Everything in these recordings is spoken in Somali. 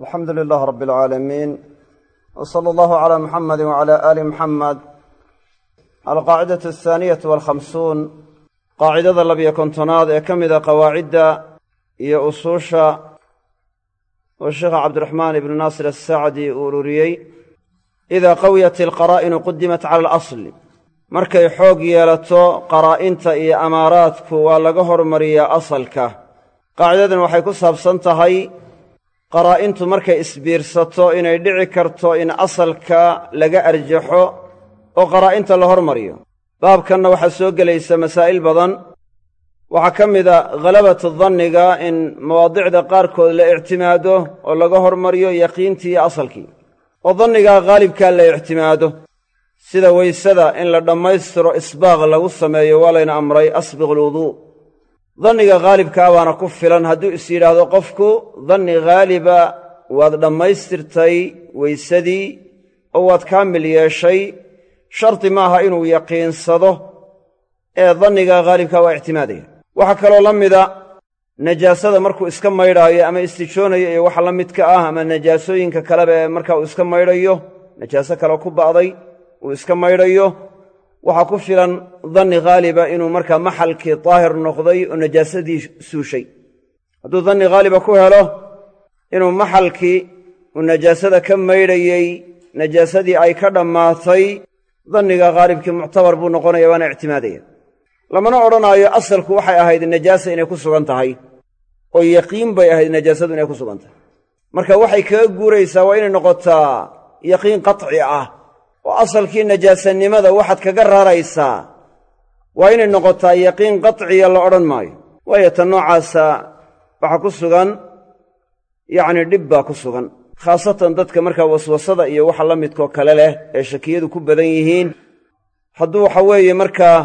alxamdu lilaah rabbi alcaalamiin w sala allahu calaa muxamadi wacala aali muxamed alqaacidatu alhaaniyatu walkhamsuun qaacidada labiyo kontonaad ee ka mida qawaacidda iyo usuusha oo sheekha cabdiraxmaan ibnu naasir asacdi uu ururiyey. Idaa qawiyat ilqaraa'inu qudimat cala alasli markay xoog yeelato qaraa'inta iyo amaaraadku waa laga hormariyaa asalka. Qaacidadan waxay ku saabsan tahay qaraa'intu markay isbiirsato inay dhici karto in asalka laga arjaxo oo qaraa'inta la hormariyo. Baabkanna waxaa soo gelaysa masaa'il badan. Waxaa ka mida khalabatu danniga in mawaadicda qaarkood la ictimaado oo laga hormariyo yaqiintii iyo asalkii. Oo dannigaa khaalibkaa la ictimaado. Sida weysada in la dhammaystiro isbaaq lagu sameeyo waa layna amray asbiq alwuduu danniga khaalibkaa baana ku filan. Hadduu is yidhaahdo qofku danni khaaliba waad dhammaystirtay weysadii oo waad kaamil yeeshay. Shardi maaha inuu yaqiinsado. Ee danniga khaalibkaa waa ictimaadaya. Waxaa kaloo la mida najaasada markuu iska maydhaayo ama istijoonayo iyo waxa la midka ah ama najaasooyinka kaleba ee marka uu iska maydhayo najaaso kale ku ba'day uu iska maydhayo waxaa ku filan danni khaaliba inuu markaa maxalkii daahir noqday oo najaasadii suushay. Hadduu danni khaaliba ku helo inuu maxalkii uu najaasada ka maydhayey najaasadii ay ka dhammaatay danniga khaalibkii muctabar buu noqonaya waana ictimaadaya. Lamana odhanaayo asalku waxay ahayd najaasa inay ku sugan tahay oo yaqiin bay ahayd najaasadu inay ku sugan tahay. Marka waxay kaga guuraysaa waa inay noqotaa yaqiin qaطci ah oo asalkii najaasanimada waxaad kaga raraysaa waa inay noqotaa yaqiin qaطciya la odhan maayo. Waayo ta noocaasa waxaa ku sugan yacni dhib baa ku sugan. Khaasatan dadka markaa waswasada iyo waxa la midkoo kale leh ee shakiyadu ku badan yihiin hadduu waxa weeye markaa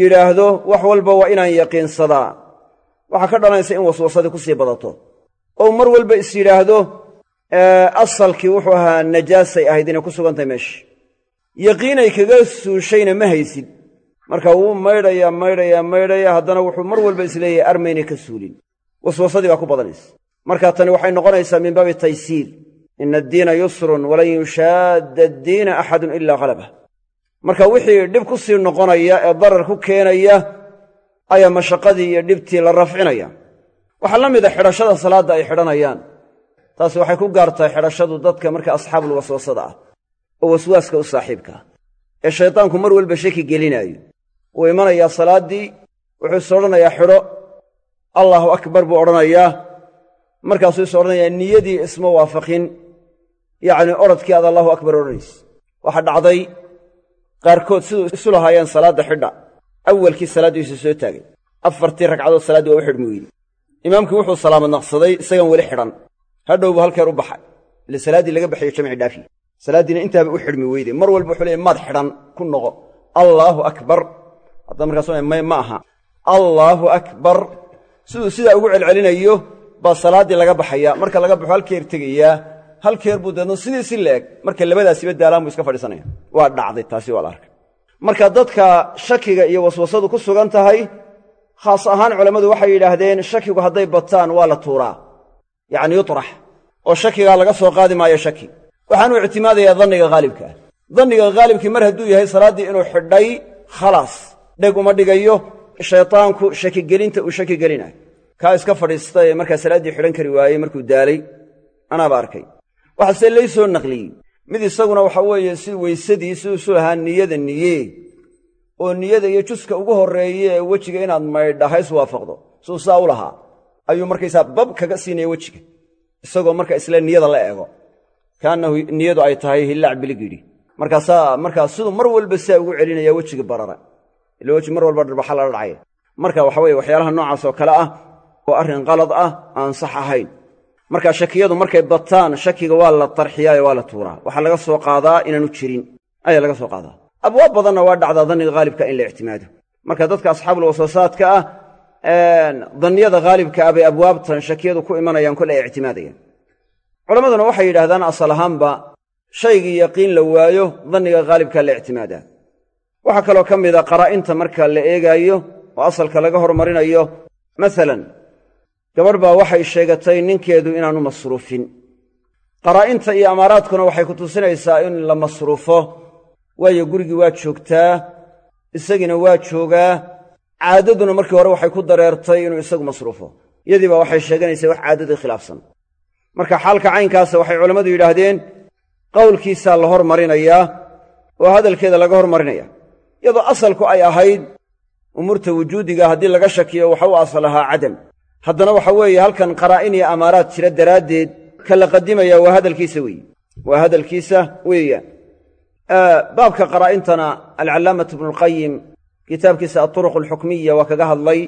yidhaahdo wax walba waa inaan yaqiinsadaa. Waxaa ka dhalanaysa in waswasadii ku sii badato. Ou mar walba is yidhaahdo asalkii wuxuu ahaa najaasay ahayd inay ku sugantahay meesha yaqiinay kaga suushayna ma haysid. Marka wuu maydhayaa maydhayaa maydhayaa haddana wuxuu mar walba is leeyahay armaynay ka suulin. Waswasadii baa ku badanaysa marka tani waxay noqonaysaa min baabi taysiir. Ina addiina yusrun walan yushaadda addiina axadun ilaa halabah marka wixii dhib ku sii noqonaya ee darar ku keenaya ayaa mashaqadii iyo dhibtii la rafcinaya. Waxaa la mida xidhashada salaadda ay xidhanayaan taasi waxay ku gaartahay xidhashadu dadka marka asxaabul waswasada ah oo waswaaska u saaxiibka. Ah ee shaydaanku mar walba shaki gelinaayo. Wuu imanayaa salaaddii wuxuu is odhanayaa xidho. Allaahu akbar buu odhanayaa. Markaasuu is odhanayaa niyadii isma waafaqin. Yacnii odradkii aad allahu akbar odhanaysa. Waxaa dhacday qaarkood siduu isu lahaayeen salaadda xidha. Awalkii salaaddiisu soo taagay. Afartii ragcadood salaaddii waa u xidhmi weyde imaamkii wuxuu salaamad naqsaday isagan weli xidhan hadhowbu halkeer u baxay. Ile salaaddii laga baxayo jamci dhaafi. Salaaddiina intaaba u xidhmi weyde mar walba wuxuu leeyay maad xidhan ku noqo. Allaahu akbar. Hadda markaas may ma aha. Allaahu akbar. Siduu sidaa ugu celcelinayo baa salaaddii laga baxaya. Marka laga baxo halkeer tegayaa. Halkeer buu deedna sidii si la-eg marka labadaasiba daalaan buu iska fadhiisanaya. Waa dhacday taasi waa la arkay. Marka dadka shakiga iyo waswasadu ku sugan tahay khaas ahaan culammadu waxay yidhaahdeen shakigu hadday bataan waa la tuuraa yacni yutrax oo shakigaa laga soo qaadi maayo shaki. Waxaanuu ictimaadayaa danniga haalibka ah danniga haalibkii mar hadduu yahay salaaddii inuu xidhay khalaas dheg uma dhigayo shaytaanku shakigelinta uu shaki gelinayo kaa iska fadhiista ee markaa salaaddii xidhan kari waayey markuu daalay anaaba arkay. Waxaase lay soo naqliyey. Mid isaguna waxa weeye si weysadii siduu isu lahaa niyada niye oo niyada iyo juska ugu horreeye ee wejiga inaad maydha ha is waafaqdo. Siduu saa u lahaa ayuu markaysaa bab kaga siinaya wejiga isagoo marka isle niyada la eego. Kaannahu niyadu ay tahay hillaac biligidhi markaasaa markaa siduu mar walba siaa ugu celinaya wejiga barara. Ila weji mar walba dharbaxa lala dhacaya. Marka waxa weye waxyaalaha noocaas oo kale ah oo arrin qalad ah aan sax ahayn. Marka shakiyadu markay bataan shakiga waa la tarxiyaayo waa la tuuraa. Waxaa laga soo qaadaa inaanu jirin. Ayaa laga soo qaadaa. Abwaab badanna waa dhacdaa danniga haalibka in la ictimaado. Marka dadka asxaabul waswasaadka ah danniyada haalibka ah bay abwaabtan shakiyadu ku imanayaan kole ay ictimaadayaan. Culammaduna waxay yidhahdaan asal ahaanba shaygii yaqiin la waayo danniga haalibkaa la ictimaadaa. Waxaa kaloo ka mida qaraa'inta marka la eegaayo oo asalka laga hormarinayo masalan gabadh baa waxay sheegatay ninkeedu inaanu masruufin. Qaraa'inta iyo amaaraadkuna waxay ku tusinaysaa in la masruufo. Waayo gurigii waa joogtaa isagiina waa joogaa caadaduna markii hore waxay ku dareertay inuu isagu masruufo. Iyadii baa waxay sheeganaysaa wax caadadii khilaafsan. Marka xaalka caynkaasa waxay culammadu yidhaahdeen qowlkiisaa la hormarinayaa oo hadalkeeda laga hormarinaya. Iyadoo asalku ay ahayd umuurta wujuudiga haddii laga shakiyo waxa u asal ahaa cadam. Haddana waxa weeye halkan qaraa'in iyo amaaraad jira daraaddeed ka la qadimaya waa hadalkiisa weeye waa hadalkiisa weeyaan. Baabka qaraa'intana alcallaamatu ibnulqayim kitaabkiisa alturuq alxukmiya waa kaga hadlay.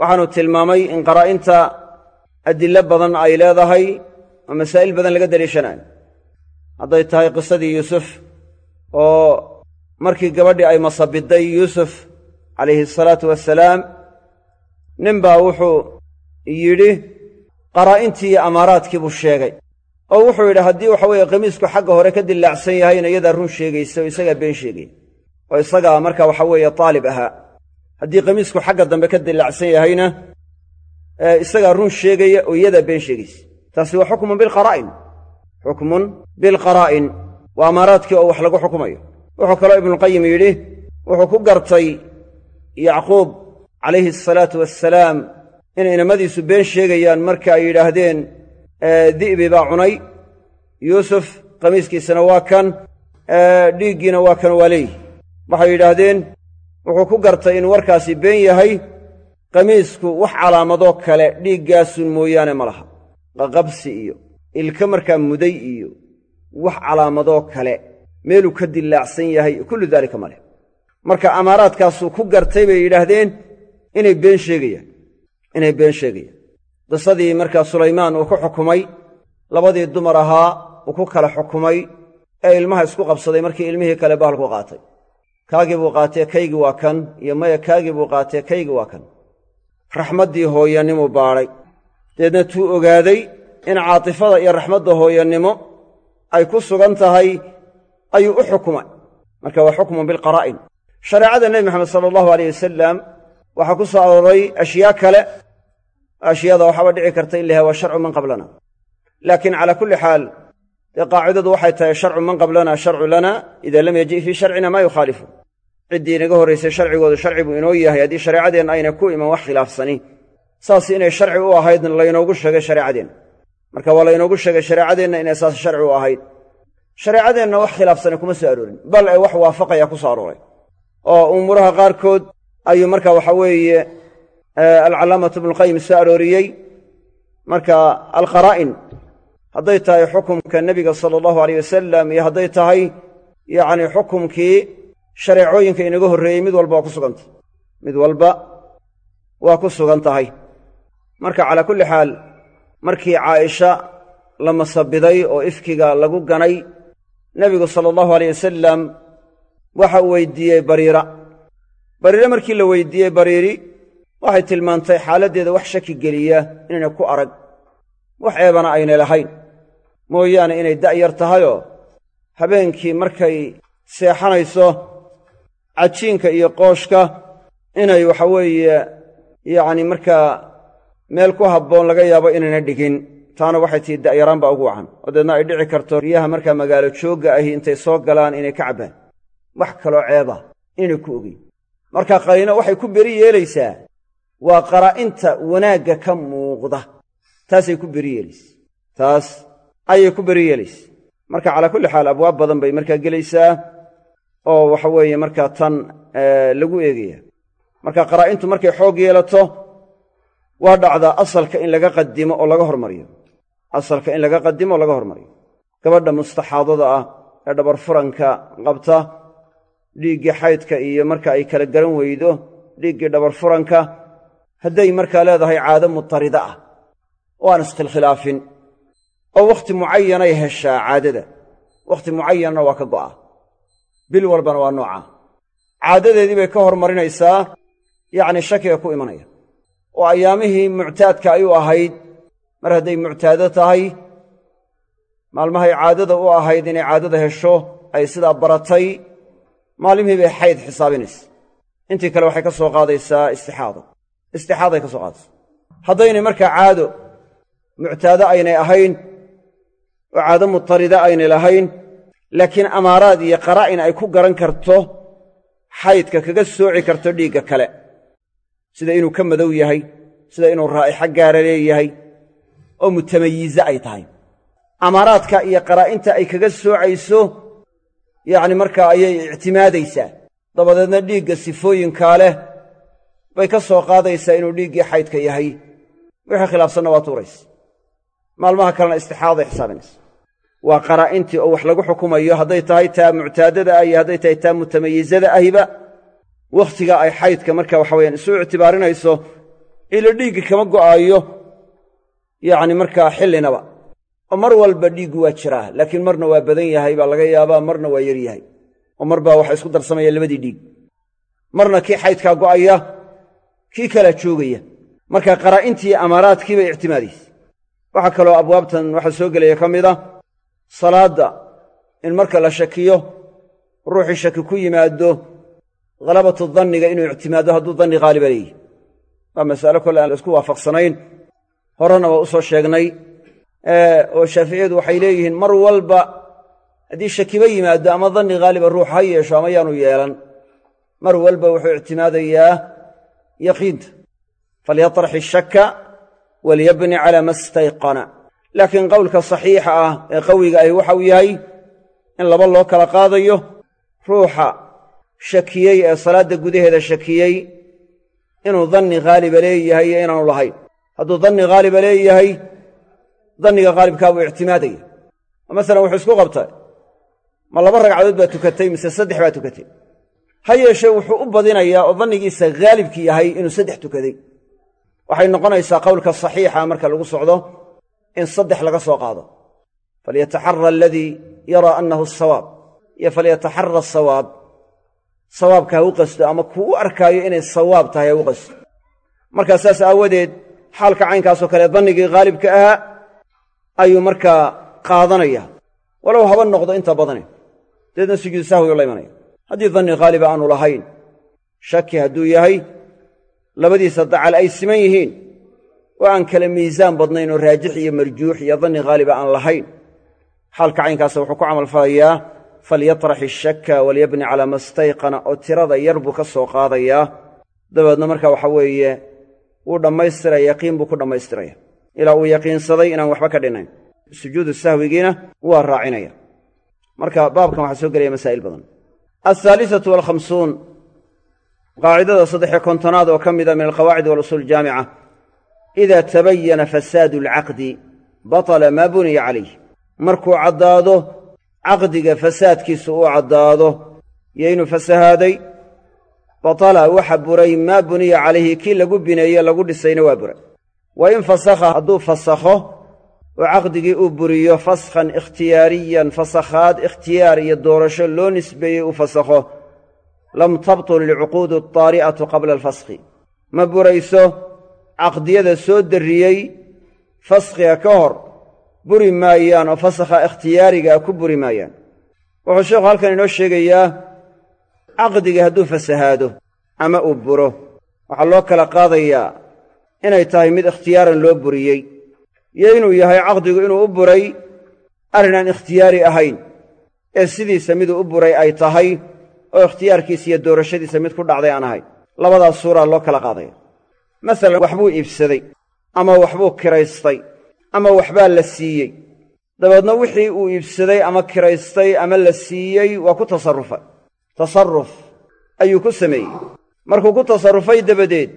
Waxaanu tilmaamay in qaraa'inta adillo badan ay leedahay oo masaa'il badan laga daliishanayo hadday tahay qisadii yuusuf oo markii gabadhii ay masabiday yuusuf calayhi asalaatu wassalaam ninbaa wuxuu yidhi qaraa'intii iyo amaaraadkii buu sheegay. Oo wuxuu yidhi haddii waxa weeye qamiisku xagga hore ka dillaacsan yahayna iyadaa run sheegaysa oo isagaa been sheegaya oo isagaa marka waxa weeye taalib ahaa. Haddii qamiisku xagga dambe ka dillaacsan yahayna isagaa run sheegaya oo iyadaa been sheegaysa taasi waa xukmun bilqaraa'in xukmun bilqaraa'in waa amaaraadkii oo wax lagu xukumayo. Wuxuu kaloo ibnuqayim yidhi wuxuu ku gartay yacquub calayhi asalaatu wassalaam in inamadiisu been sheegayaan marka ay yidhaahdeen di'bi baa cunay. Yuusuf qamiiskiisana waa kan dhiiggiina waa kan waa leeyihi waxay yidhaahdeen? Wuxuu ku gartay in warkaasi been yahay qamiisku wax calaamadoo kale dhiiggaasun mooyaane ma laha. Qaqabsi iyo ilka markaa muday iyo wax calaamadoo kale meeluu ka dillaacsan yahay kullu daalika ma leh. Marka amaaraadkaasuu ku gartay bay yidhaahdeen inay been sheegayaan inay been sheegayaan. Qisadii markaa sulaymaan uu ku xukumay labadii dumar ahaa uu ku kala xukumay ee ilmaha isku qabsaday markii ilmihii kale bahalku qaatay kaagii buu qaatee kaygii waa kan. Iyo maya kaagii buu qaatee kaygii waa kan. Raxmaddii hooyanimuu baadhay deedna tuu ogaaday in caatifada iyo raxmadda hooyanimo ay ku sugan tahay ayuu u xukumay. Marka waa xukmun bilqaraa'in shareecada nebi moxamed sala allahu aleyh wasalam waxaa ku soo arooray ashyaa kale. Ashyaada waxaaba dhici karta in la yahay waa sharcu man qablana. Laakiin calaa kulli xaal dee qaacidadu waxay tahay sharcu man qablana sharcu lana. Ida lam yaji' fii sharcina maa yukhaalifu ciddii inaga horraysay sharcigoodu sharci buu inoo yahay. Haddii shareecadeenna ayna ku iman wax khilaafsani. Saas inay sharci u ahaydna laynoogu sheegay shareecadeenna marka waa laynoogu sheegay shareecadeenna inay saas sharci u ahayd. Shareecadeenna wax khilaafsani kuma soo aroorin. Bal ee wax waafaqaya ku soo arooray. Oo umuuraha qaarkood ayuu marka waxa weeye alcallaamatu ibnuqayim soo arooriyey. Marka alqaraa'in hadday tahay xukumka nebiga sala allahu aleyh wasalam iyo hadday tahay yacni xukumkii shareecooyinka inaga horreeyey mid walba waa ku sugantah mid walba waa ku sugan tahay. Marka calaa kulli xaal markii caaisha la masabiday oo ifkiga lagu ganay nebigu sala allahu aleyh wasalam waxa uu weydiiyey bariira. Bariire markii la weydiiyey bariiri waxay tilmaantay xaaladdeeda wax shaki geliya inayna ku arag. Wax eebana aynay lahayn mooyaane inay da'yar tahayoo habeenkii markay seexanayso cajiinka iyo qooshka inay waxa weeye yacni markaa meel ku habboon laga yaabo inayna dhigin. Taana waxay tihi da'yaraan baa ugu wacan. Oo deedna ay dhici karto riyaha markaa magaalo joogga ahi intay soo galaan inay ka cabbaan. Wax kaloo ceeba inay ku ogeyn marka qariino waxay ku beri yeelaysaa waa qaraa'inta wanaagga ka muuqda. Taasay ku beri yeelaysa taas ayay ku beri yeelaysa. Marka calaa kulli xaal abwaab badan bay markaa gelaysaa oo waxa weeye markaa tan lagu eegaya marka qaraa'intu markay xoog yeelato waa dhacdaa asalka in laga qadimo oo laga hormariyo. Asalka in laga qadimo oo laga hormariyo. Gabadha mustaxaadada ah ee dhabar furanka qabta dhiiggii xaydka iyo marka ay kala garan weydo dhiiggii dhabar furanka hadday markaa leedahay caado mutarida ah oo aan iskhilkhilaafin oo wakhti mucayanay heshaa caadada. Wakhti mucayanna waa ka go'a bil walbana waa nooca. Caadadeedii bay ka hormarinaysaa yacni shakiga ku imanaya. Oo ayaamihii muctaadka ay u ahayd. Mar hadday muctaado tahay maalmahay caadada u ahayd inay caadada hesho ay sidaa baratay maalmihii bay xayd xisaabinaysa. Intii kale waxay ka soo qaadaysaa istixaado. Istixaaday ka soo qaadaysa. Haddaynay markaa caado muctaado aynay ahayn oo caado mutarida aynay lahayn laakiin amaaraad iyo qaraa'in ay ku garan karto xaydka kaga sooci karto dhiigga kale. Sida inuu ka madow yahay sida inuu raa'ixa gaara leeyahay oo mutamayize ay tahay. Amaaraadka iyo qaraa'inta ay kaga soocayso yacni markaa ayay ictimaadaysaa dabadeedna dhiigga sifooyinkaa leh bay ka soo qaadaysaa inuu dhiiggii xaydka yahay. Wixii khilaafsanna waa tuuraysa. Maalmaha kalena istixaaday xisaabinaysa waa qaraa'intii oo wax lagu xukumayo hadday tahay taa muctaadada ah iyo hadday tahay taa mutamayizada ahiba wakhtiga ay xaydka marka waxa weyaan isu ictibaarinayso ilo dhiiggi kama go'aayo yacni markaa xillinaba. Oo mar walba dhiiggu waa jiraa laakiin marna waa badan yahay baa laga yaabaa marna waa yar yahay. Oo mar baa waxa isku darsamaya labadii dhiig. Marna kii xaydkaa go'aya kii kalaa joogaya. Marka qaraa'intii amaaraadkii bay ictimaadaysa waxaa kaloo abwaabtan waxaa soo gelaya ka mid a salaadda in marka la shakiyo ruuxii shaki ku yimaado khalabatu danniga inuu ictimaado hadduu danni haaliba leeyihi waa masale kole aan la isku waafaqsanayn. Horena waa u soo sheegnay oo shaaficiyadu waxay leeyihiin mar walba haddii shakiba yimaado ama danni haaliba ruux ha yeesho ama yaanu yeelan mar walba wuxuu ictimaadayaa yaqiinta. Falyatrax ishakka walyabni calaa ma stayqana laakiin qowlka saxiixa ah ee qawiga ahi waxau yahay in laba loo kala qaadayo ruuxa shakiyey ee salaadda gudaheeda shakiyey inuu danni haaliba leeyahay iyo inaanu lahayn. Hadduu danni haaliba leeyahay danniga haalibkaa buu ictimaadaya. Oo masalan wuxuu isku qabtay ma laba ragcadood baa tukatay mise saddex baa tukatay. Ha yeeshee wuxuu u badinayaa oo dannigiisa haalibki yahay inuu saddex tukaday. Waxay noqonaysaa qowlka saxiixa marka lagu socdo in saddex laga soo qaado. falyataxara aladii yaraa annahu asawaab iyo falyataxara asawaab sawaabka ha u qasto ama kuu u arkaayo inay sawaab tahay ha u qasto. Markaa saas aawadeed xaalka caynkaasoo kale dannigii haalibka ahaa ayuu markaa qaadanaya. Walow haba noqdo inta badane dabeedna sujuud sahwi la imanaya haddii danni haaliba aanu lahayn shaki hadduu yahay labadiisa dacal ay siman yihiin oo aan kale miisaan badnayn oo raajix iyo marjuux iyo danni haaliba aan lahayn. Xaalka caynkaasa wuxuu ku camalfalayaa falyatrax ishakka walyabni calaa ma stayqana oo tirada yar buu ka soo qaadayaa. Dabeedna marka waxa weeye wuu dhammaystiraya yaqiin buu ku dhammaystiraya ilaa uu yaqiinsaday inaan waxba ka dhinnayn sujuudu sahwigiina waa raacinaya marka baabkan waxaa soo gelaya masaa'il badan. Alhaalisatu walkhamsuun qaacidada saddexiyo kontonaad oo ka mida min alqawaacid walusuul jaamica ida tabayana fasaadu alcaqdi batala maa buniya calayh markuu caddaado caqdiga fasaadkiisu uu caddaado iyo inuu fasahaaday batala waxa buray maa buniya calayhi kii lagu bineeye lagu dhisayna waa buray wa in fasakha hadduu fasakho oo caqdigii uu buriyo faskhan ikhtiyaariyan fasakhaad ikhtiyaar iyo doorasho loo nisbeeyey uu fasakho lam tabtul ilcuquudu altaari'atu qabla alfaskhi ma burayso caqdiyada soo darriyey faskhiga ka hor buri maayaan oo fasakha ikhtiyaarigaa ku buri maayaan. Wuxuu sheekhu halkan inoo sheegayaa caqdigii hadduu fasahaado ama uu buro waxaa loo kala qaadayaa inay tahay mid ikhtiyaaran loo buriyey. Iyo inuu yahay caqdigu inuu u buray arrinaan ikhtiyaari ahayn ee sidiisa miduu u buray ay tahay oo ikhtiyaarkiisa iyo doorashadiisa mid ku dhacday aan ahayn labadaas suuraa loo kala qaadaya masalan waxbuu iibsaday ama waxbuu kiraystay ama waxbaa la siiyey. Dabeedna wixii uu iibsaday ama kiraystay ama la siiyey waa ku tasarrufay. Tasarruf ayuu ku sameeyey. Markuu ku tasarrufay dabadeed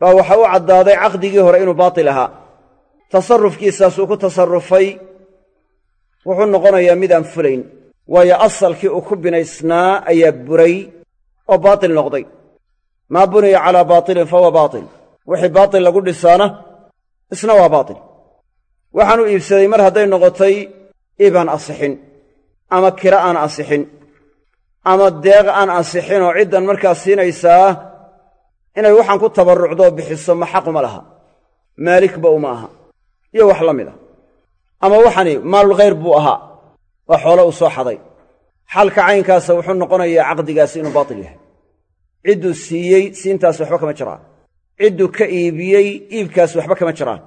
baa waxa u caddaaday caqdigii hore inuu baatil ahaa. Tasarrufkiisaasuu ku tasarrufay wuxuu noqonayaa midaan fulayn waayo asalkii uu ku binaysnaa ayaa buray oo baatil noqday. Maa buniya calaa baatilin fahuwa baatil wixii baatil lagu dhisaana isna waa baatil. Waxaanuu iibsaday mar hadday noqotay iibaan asixin ama kira aan asixin ama deeq aan asixin oo ciddan markaa siinaysaa inay waxaan ku tabarrucdoo bixiso ma xaquma laha. Maalikba uma aha. Iyo wax la mid a ama waxani maalul khayr buu ahaa. Waa xoolo uu soo xaday. Xalka caynkaasa wuxuu noqonayaa caqdigaasi inuu baatil yahay. Cidduu siiyey siintaas waxba kama jiraan cidduu ka iibiyey iibkaas waxba kama jiraan.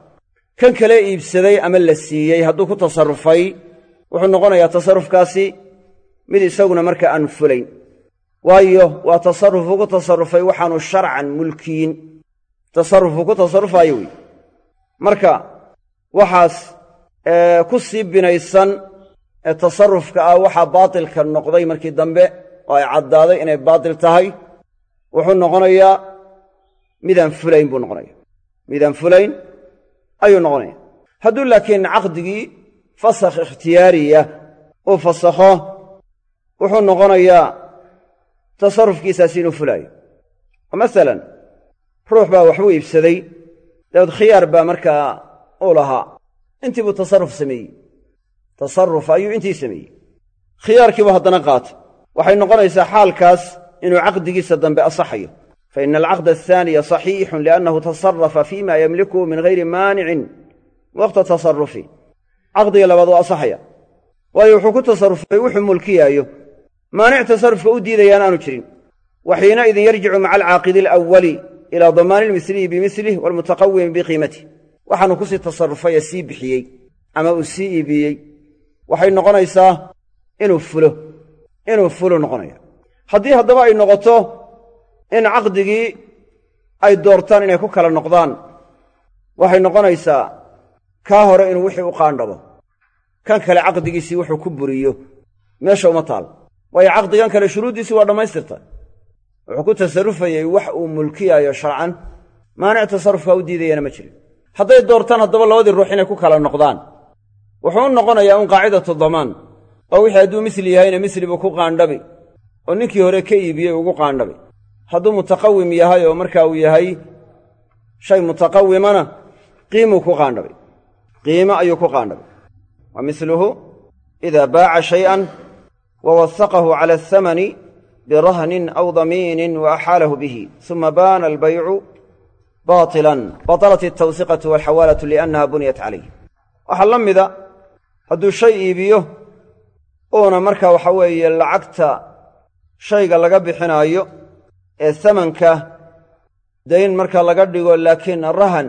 Kan kale iibsaday ama la siiyey hadduu ku tasarrufay wuxuu noqonayaa tasarrufkaasi mid isaguna marka aanu fulayn. Waayo waa tasarrufu ku tasarrufay waxaanu sharcan mulkiyin. Tasarrufu ku tasarrufaayo wey. Marka waxaas ku sii binaysan ee tasarrufka ah waxaa baatilka noqday markii dambe oo ay caddaaday inay baatil tahay. Wuxuu noqonayaa midaan fulayn buu noqonaya. Midaan fulayn ayuu noqonaya. Hadduu laakiin caqdigii fasakh ikhtiyaariya uu fasakho wuxuu noqonayaa tasarrufkiisaasi inuu fulaayo oo masalan ruux baa waxbuu iibsaday dabeed khiyaar baa markaa uu lahaa. Intii buu tasarruf sameeyey. Tasarruf ayuu intii sameeyey. Khiyaarkiibuu haddana qaatay. Waxay noqonaysaa xaalkaas inuu caqdigiisa dambe asaxayo fa ina alcaqda ahaaniya saxiixun liannahu tasarafa fima yamlikuhu min hayri maanicin waqta tasarufi caqdiga labaad waa asaxaya waayo wuxuu ku tasarrufay wuxuu mulkiyaayo maanic tasarrufka u diidayaan aanu jirin wa xiinaidin yarjicu maca alcaaqidi alawali ilaa damaani lmisliyi bimislih waalmutaqawimi biqiimatih waxaanu ku sii tasarrufay ee sii bixiyey ama uu sii iibiyey waxay noqonaysaa inuu fulo inuu fulo noqonaya haddii haddaba ay noqoto in caqdigii ay doortaan inay ku kala noqdaan. Waxay noqonaysaa kaa hore inuu wixii u qaandhabo kan kale caqdigiisii wuxuu ku buriyo. Meesha uma taal. Waayo caqdigan kale shuruuddiisii waa dhammaystirta. Wuxuu ku tasarrufayey wax uu mulkiyaayo sharcan. Maanic tasarrufkaa u diidayana ma jirin. Hadday doortaan haddaba labadii ruux inay ku kala noqdaan. Wuxuu u noqonayaa un qaacidatu damaan oo wixii hadduu misli yahayna misli buu ku qaandhabi oo ninkii hore ka iibiyey ugu qaandhabi hadduu mutaqawim yahay oo markaa uu yahay shay mutaqawimana qiimuu ku qaandhabay. Qiimo ayuu ku qaandhabay. Wa misluhu idaa baaca shay'an wa wasaqahu cala athamani birahnin aw damiinin wa axaalahu bihi suma baana albaycu baatilan. Batalat altawsiqatu walxawaalatu liannaha buniyat calayh waxaa la mida hadduu shay iibiyo uuna markaa waxa weeye lacagta shayga laga bixinaayo ee samanka dayn marka laga dhigo laakiin rahan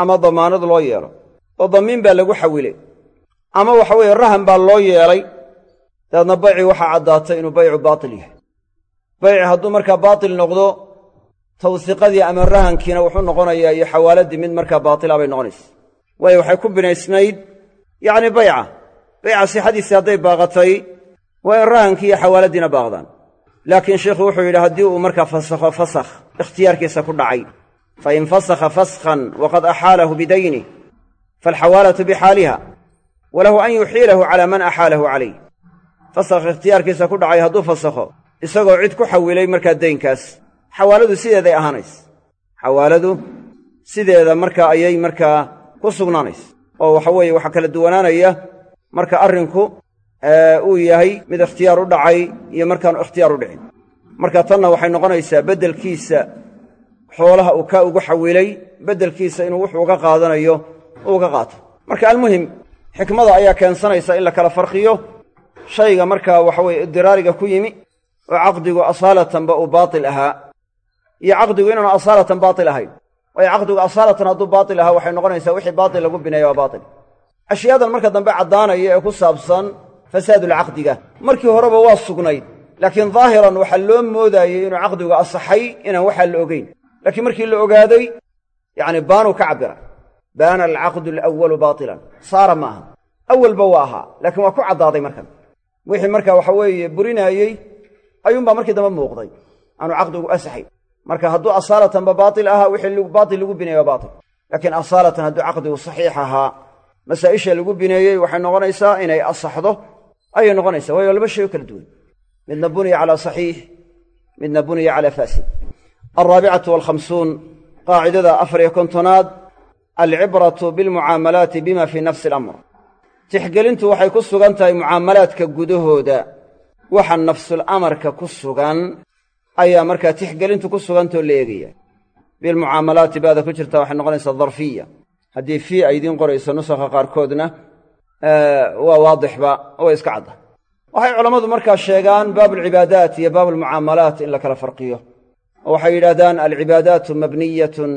ama damaanad loo yeelo oo damiin baa lagu xawilay ama waxa weeye rahan baa loo yeelay dabeedna bayci waxaa caddaatay inuu baycu baatil yahay. Bayci hadduu markaa baatil noqdo tawsiqadii ama rahankiina wuxuu noqonayaa iyo xawaaladii mid markaa baatila bay noqonaysa. Waayo waxay ku binaysnayd yacni bayca. Bayca sixadiisii hadday baaqatay waa in rahankii iyo xawaaladiina baaqdaan laakiin sheikhu wuxuu yidhi haddii uu markaa fasakho fasakh ikhtiyaarkiisa ku dhacay fa in fasakha faskhan waqad axaalahu bidaynih faalxawaalatu bixaaliha walahu an yuxiilahu calaa man axaalahu calayh fasakh ikhtiyaarkiisa ku dhacay hadduu fasakho isagoo cid ku xawilay markaa daynkaas xawaaladu sideeday ahaanaysa xawaaladu sideeda markaa ayay markaa ku sugnaanaysa oo waxa weeye waxaa kala duwanaanaya marka arrinku uu yahay mid ikhtiyaar u dhacay iyo markaanu ikhtiyaar u dhicin. Marka tanna waxay noqonaysaa beddelkiisa xoolaha uu ka ugu xawilay beddelkiisa inuu wuxuu uga qaadanayo uu uga qaato. Marka almuhim xikmada ayaa keensanaysa in la kala farqiyo. Shayga markaa waxa weye idiraariga ku yimi oo caqdigu asaalatanba uu baatil ahaa. Iyo caqdigu inaanu asaalatan baatil ahayn. Waayo caqdigu asaalatan hadduu baatil ahaa waxay noqonaysaa wixii baatil lagu bineeya waa baatil. Ashyaadan marka dambe caddaanaya ee ku saabsan fasaadulcaqdiga markii horeba waa sugnayd laakiin daahiran waxaa loo moodaayey inuu caqdigu asaxay inaan waxaa la ogeyn. Laakiin markii la ogaaday yacni baanuu ka cabbira. Baana alcaqdu alawalu baatilan. Saara ma aha. Awalba waa ahaa laakiin waa ku caddaaday markan. Wixii marka waxa weeye burinaayey ayuunbaa markii dambe muuqday. Aanu caqdigu asaxay. Marka hadduu asaalatanba baatil ahaa wixii baatil lagu bineeye waa baatil. Laakiin asaalatan hadduu saxiix ahaa masaa'isha lagu bineeyey noqonaysaa inay asaxdo ayay noqonaysaa waayo laba shay oo kala duwan. Midna buniya calaa saxiix midna buniya calaa faasid. Alraabicatu walkhamsuun qaacidada afar iyo kontonaad alcibratu bilmucaamalaati bima fii nafsi alamr. Tixgelintu waxay ku sugan tahay mucaamalaadka gudahooda. Waxa nafsul amarka ku sugan ayaa markaa tixgelintu ku sugantao la eegaya. Bilmucaamalaati baada ku jirta waxay noqonaysaa darfiya. Haddii fii ay idiin qorayso nusakha qaarkoodna waa waadixba way iska cadda. Waxay culammadu markaa sheegaan baabulcibaadaat iyo baabulmucaamalaat in la kala farqiyo. Oo waxay yidhahdaan alcibaadaatu mabniyatun.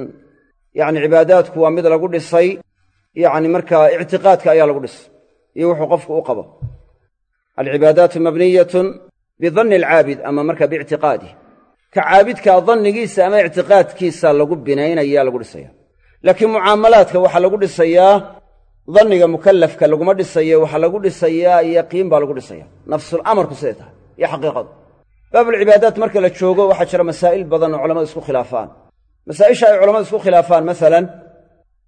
Yacni cibaadaadku waa mid lagu dhisay yacni markaa ictiqaadka ayaa lagu dhisay iyo wuxuu qofku u qabo. Alcibaadaatu mabniyatun bidanni alcaabid ama marka biictiqaadih ka caabidkaa dannigiisa ama ictiqaadkiisa lagu binaynaya lagu dhisaya. Laakiin mucaamalaadka waxaa lagu dhisayaa danniga mukallafka laguma dhisayo waxaa lagu dhisayaa yaqiin baa lagu dhisaya nafsul amarku siday tahay iyo xaqiiqadu. Baabulcibaadaat marka la joogo waxaa jira masaa'il badan oo culamadu isku khilaafaan. Masaa'isha ay culammadu isku khilaafaan masalan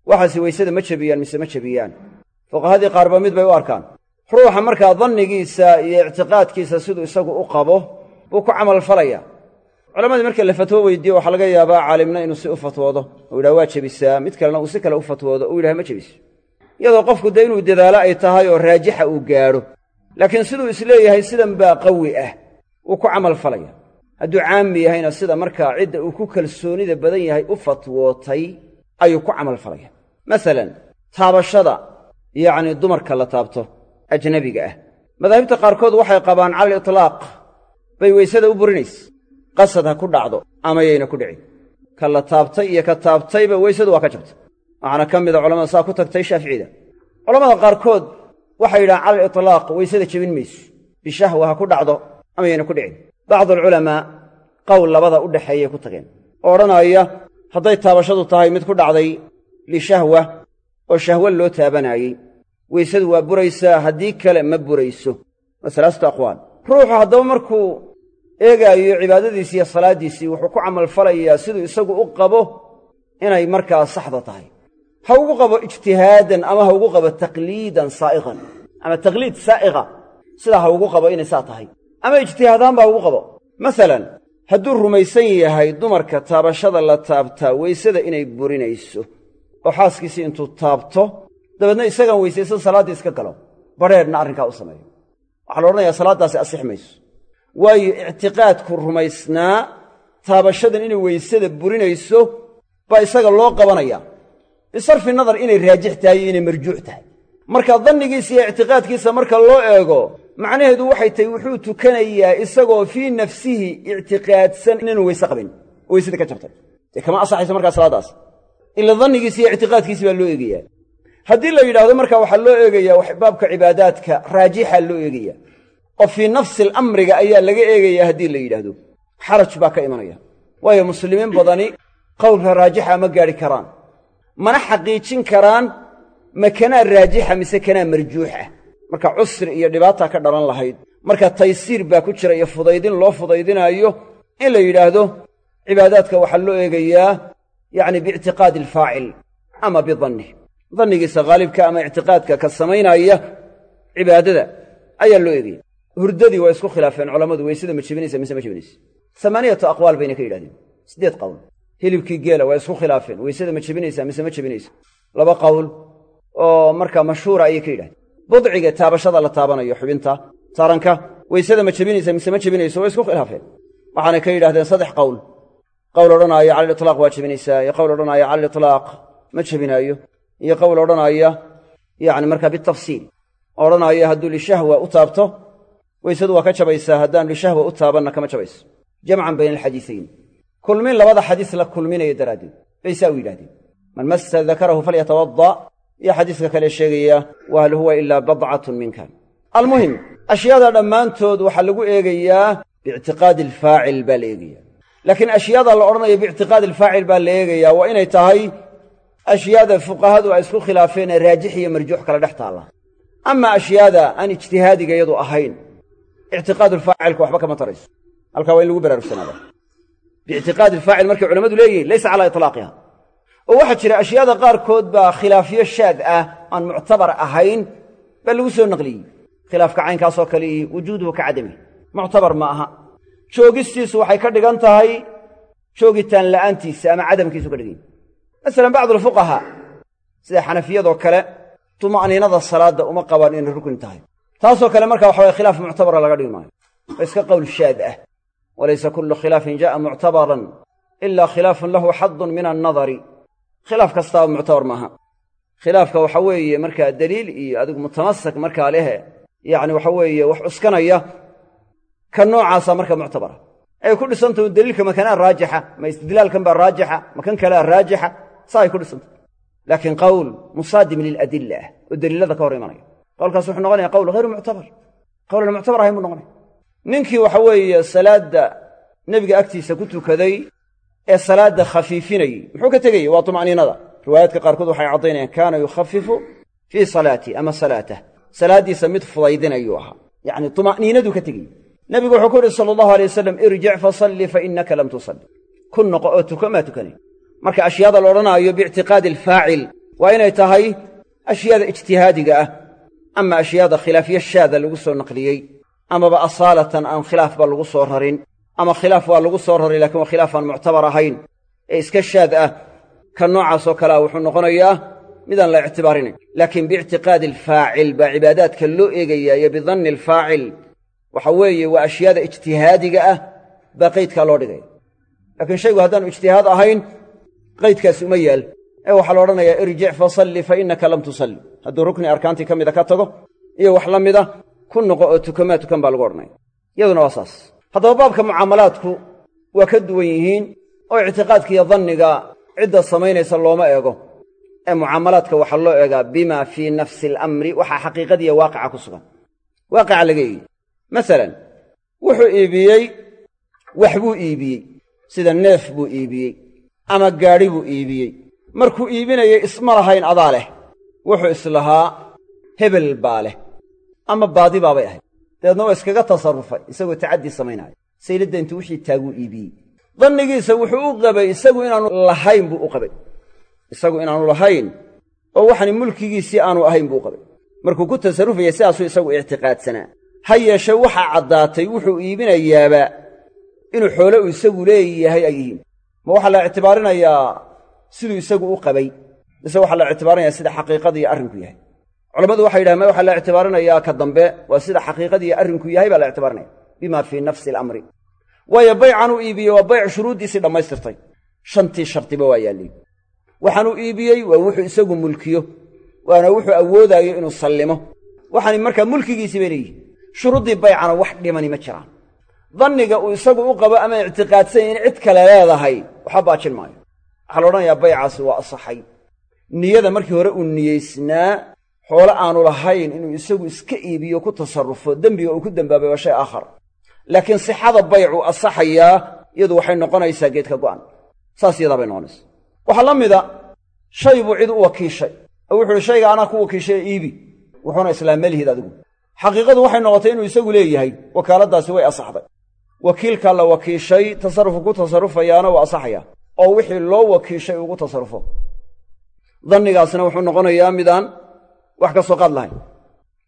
waxaasi weysada ma jebiyaan mise ma jebiyaan. Fuqahadii qaarba mid bay u arkaan. Ruuxa markaa dannigiisa iyo ictiqaadkiisa siduu isagu u qabo buu ku camalfalaya culammadii marka la fatwo weydiiyo waxaa laga yaabaa caalimna inuu si u fatwoodo. Uu yidhaha waa jebisaa. Mid kalena uu si kale u fatwoodo uu yidhaha ma jebiso iyadoo qofku dee inuu dadaalo ay tahay oo raajixa uu gaadho. Laakiin siduu is leeyahay sidan baa qawi ah. Wuu ku camalfalaya hadduu caami yahayna sida markaa cidda uu ku kalsoonida badan yahay u fatwootay ayuu ku camalfalaya masalan taabashada yacni dumarka la taabto ajnabiga ah. Madaahibta qaarkood waxay qabaan cala alitlaaq bay weysada u burinaysa. Qasad ha ku dhacdo ama yayna ku dhicin. Ka la taabtay iyo ka taabtayba weysadu waa ka jabtay waxaana ka mida culamada saa ku tagtay shaaficida culamada qaarkood waxay yidhahaan cala alitlaaq weysada jebin mayso. Bishahwa ha ku dhacdo ama yayna ku dhicin. Bacdu alculamaa qowl labada u dhexeeyay ku tageen. Oo odhanaya hadday taabashadu tahay mid ku dhacday lishahwa oo shahwo loo taabanaayey weysadu waa buraysaa haddii kale ma burayso. Waa salaastu aqwaal. Ruuxu haddaba markuu eegaayo cibaadadiisii iyo salaaddiisii wuxuu ku camalfalayaa siduu isagu u qabo inay markaa saxda tahay ha ugu qabo ijtihaadan ama ha ugu qabo taqliidan saa'iqan. Ama taqliid saa'iqa. Sidaa ha ugu qabo inay saa tahay. Ama ijtihaadaanba ha ugu qabo. Masalan hadduu rumaysan yahay dumarka taabashada la taabtaa weysada inay burinayso oo xaaskiisii intuu taabto dabeedna isagaan weysaysan salaaddii iska galo. Badrheedhna arrinkaa u sameeyo. Waxaa la odhanayaa salaaddaasi asix mayso. Waayo ictiqaadku rumaysnaa taabashadan inay weysada burinayso baa isaga loo qabanaya bisarfi nadar inay raajix tahay iyo inay marjuux tahay. Marka dannigiisa iyo ictiqaadkiisa marka loo eego macnaheedu waxay tahay wuxuu tukanayaa isagoo fii nafsihi ictiqaadsan inaanu weyse qabin oo weysadii ka jabtay dee kama asaxayso markaa salaaddaas ila dannigiisi iyo ictiqaadkiisi baa loo eegayaa. Haddii la yidhahdo marka waxaa loo eegayaa baabka cibaadaadka raajixa loo eegaya oo fii nafsi alamriga ayaa laga eegayaa haddii la yidhaahdo. Xaraj baa ka imanaya. Waayo muslimiin badani qowlka raajixa ma gaadhi karaan mana xaqiijin karaan ma kanaa raajixa mise kanaa marjuux ah. Marka cusri iyo dhibaataa ka dhalan lahayd marka taysiir baa ku jira iyo fudaydin loo fudaydinaayo in la yidhaahdo cibaadaadka waxaa loo eegayaa yacni biictiqaadi alfaacil ama bidannih dannigiisa haalibka ama ictiqaadka ka samaynaya cibaadada ayaa loo eegaya hurdadii waa isku khilaafeen culammadu weysada ma jebinaysa mise ma jebinaysa? Amaaniyatu aqwaal bayna ka yidhahdeen. Siddeed qowl hilibkii geela waa isku khilaafeen. Weysada ma jebinaysaa mise ma jebinaysa laba qowl oo markaa mashhuura ayay ka yidhahdeen. Budciga taabashada la taabanayo xubinta taranka weysada ma jebinaysa mise ma jebinayso waa isku khilaafeen. Waxaanay ka yidhahdeen saddex qowl qowl odhanaaya cala litlaaq waa jebinaysaa iyo qowl odhanaaya cala litlaaq ma jebinaayo iyo qowl odhanaaya yacni markaa bitafsiil. Odhanaaya hadduu lishahwa u taabto weysadu waa ka jabaysaa haddaan lishahwa u taabanna kama jabayso. Jamcan bayna alxadiisayn kulmin labada xadiis la kulminaya daraaddeed. Bay saa u yidhahdeen man massa dakarahu falyatawadda. Iyo xadiiska kale sheegaya wa hal huwa ilaa badcatun minka. Almuhim ashyaada dhammaantood waxaa lagu eegayaa biictiqaadi alfaacil baa la eegaya laakiin ashyaada la odhanayo biictiqaadi alfaacil baa la eegayaa waa inay tahay ashyaada fuqahadu ay isku khilaafeen ee raajix iyo marjuux kala dhex taalla. Ama ashyaada aan ijtihaadiga iyadu ahayn ictiqaadulfaacilka waxba kama tarayso. Halkaa waa in lagu baraarugsanaada biictiqaadi alfaacil markay culammadu leeyihiin laysa calaa itlaaqiha oo waxaa jira ashyaada qaarkood baa khilaafyo shaad ah aan muctabar ahayn baa lagu soo naqliyey khilaafka caynkaasoo kale iyo wujuuduhu ka cadami muctabar ma aha joogistiisu waxay ka dhigan tahay joogitaan la'aantiisa ama cadamkiisu ka dhigan masalan bacdulfuqahaa sida xanafiyadoo kale tuma'niinada salaadda uma qabaan inay rukni tahay taasoo kale marka waxa waye khilaaf muctabara laga dhigi maayo waa iska qowl shaad ah walaysa kullu khilaafin ja'a muctabaran ilaa khilaafun lahu xadun min annadari khilaaf kastaaba muctabar maaha khilaafka waxa weeye markaa daliil iyo adigu mutamasak markaa lehe yacni waxa weeye wax cuskanaya ka noocaasa marka muctabara ay ku dhisantahu daliilka makanaa raajixa ma istidlaalkan baa raajixa ma kan kalea raajixa saa ay ku dhisantahy laakiin qowl musaadim liladilla ah oo daliilada ka hor imanaya qowlkaas wuxuu noqonaya qowl hayru muctabar qowlan muctabar ahayn buu noqonaya ninkii waxa weeye salaadda nebiga agtiisa ku tukaday ee salaadda khafiifinayey muxuu ka tegayey waa tuma'niinada riwaayaadka qaarkood waxay caddaynayaan kaana yukhafifu fii salaatii ama salaatah. Salaaddiisa mid fudaydinayuu ahaa. Yacni tuma'niinaduu ka tegayey nebigu wuxuu ku yidhi sala allahu alay wasalam irjic fasalli fa innaka lam tusalli. Ku noqo oo tuko maa tukanay marka ashyaada la odhanaayo biictiqaadi alfaacil waa inay tahay ashyaada ijtihaadiga ah ama ashyaada khilaafyo shaada lagu soo naqliyey amaba asaalatan aan khilaafba lagu soo rarin ama khilaaf waa lagu soo raray lakiin waa khilaaf aan muctabar ahayn. Ee iska shaad ah ka noocaasoo kalea wuxuu noqonayaa midaan la ictibaarinayn. Laakiin biictiqaadi alfaacil baa cibaadaadka loo eegayaa iyo bidanni alfaacil. Waxa weeye waa ashyaada ijtihaadiga ah baa qaydkaa loo dhigaya. Laakiin shaygu haddaanu ijtihaad ahayn qaydkaasi uma yaal. Ee waxaa la odhanayaa irjic fasalli fa innaka lam tusalli. Hadduu rukni arkaantii ka mida ka tago iyo wax la ku noqo oo tukamaa tukan baa lagu odhanaya iyaduna waa saas. Haddaba baabka mucaamalaadku waa ka duwan yihiin oo ictiqaadka iyo danniga cidda samaynaysa looma eego. Ee mucaamalaadka waxaa loo eegaa bima fii nafsi alamri waxaa xaqiiqadiiyo waaqica ku sugan. Waaqica laga eegi masalan wuxuu iibiyey wax buu iibiyey sida neef buu iibiyey ama gaadhi buu iibiyey. Markuu iibinayay isma lahayn adaa leh wuxuu islahaa hebel baa leh ama baadi baabay ahayd. Dabeedna waa iskaga tasarrufay isagoo tacaddii samaynaayo sayladda intuu wixii taaguu iibiyey. Dannigiisa wuxuu u qabay isagu inaanu lahayn buu u qabay. Isagu inaanu lahayn oo waxani mulkigiisii aanu ahayn buu u qabay. Markuu ku tasarrufaya sidaasuu isagu ictiqaadsanaa ha yeeshe waxaa caddaatay wuxuu iibinayaaba inuu xoole uu isagu leeyahay ay yihiin. Ma waxaa la ictibaarinayaa siduu isagu u qabay mise waxaa la ictibaarinayaa sida xaqiiqadii arrinku yahay culammadu waxay yidhahan ma waxaa la ictibaarinayaa ka dambe waa sida xaqiiqadii arrinku yahay baa la ictibaarinaya bima fii nafsi alamri. Waayo baycanuu iibiyey waa bayc shuruuddiisii dhammaystirtay. Shantii shardiba waa yaalliin waxaanuu iibiyey waa wuxuu isagu mulkiyo. Waana wuxuu awoodaayo inuu sallimo. Waxaani markaa mulkigiisii bay leeyihiin shuruuddii baycana wax dhimani ma jiraan. Danniga uu isagu u qabo ama ictiqaadsan in cid kale leedahay waxba baajin maayo waxaa la odhanayaa baycaasi waa asaxay. Niyada markii hore uu niyeysnaa xoole aanu lahayn inuu isagu iska iibiyo ku tasarrufo dembiga uu ku dembaabay waa shay aakhar. Laakiin sixada baycu asaxayaa iyadu waxay noqonaysaa geedka go'an. Saas iyadaa bay noqonaysaa. Waxaa la mida shay buu cid u wakiishay. Oo wuxu shayga anaa ku wakiishay iibi. Wuxuuna islaam melihid adigu. Xaqiiqadu waxay noqotay inuu isagu leeyahay wakaaladdaasi way asaxday. Wakiilkaa la wakiishay tasarrufu ku tasarrufayaana waa asaxaya. Oo wixii loo wakiishay ugu tasarrufo. Dannigaasna wuxuu noqonayaa midaan wax ka soo qaad lahayn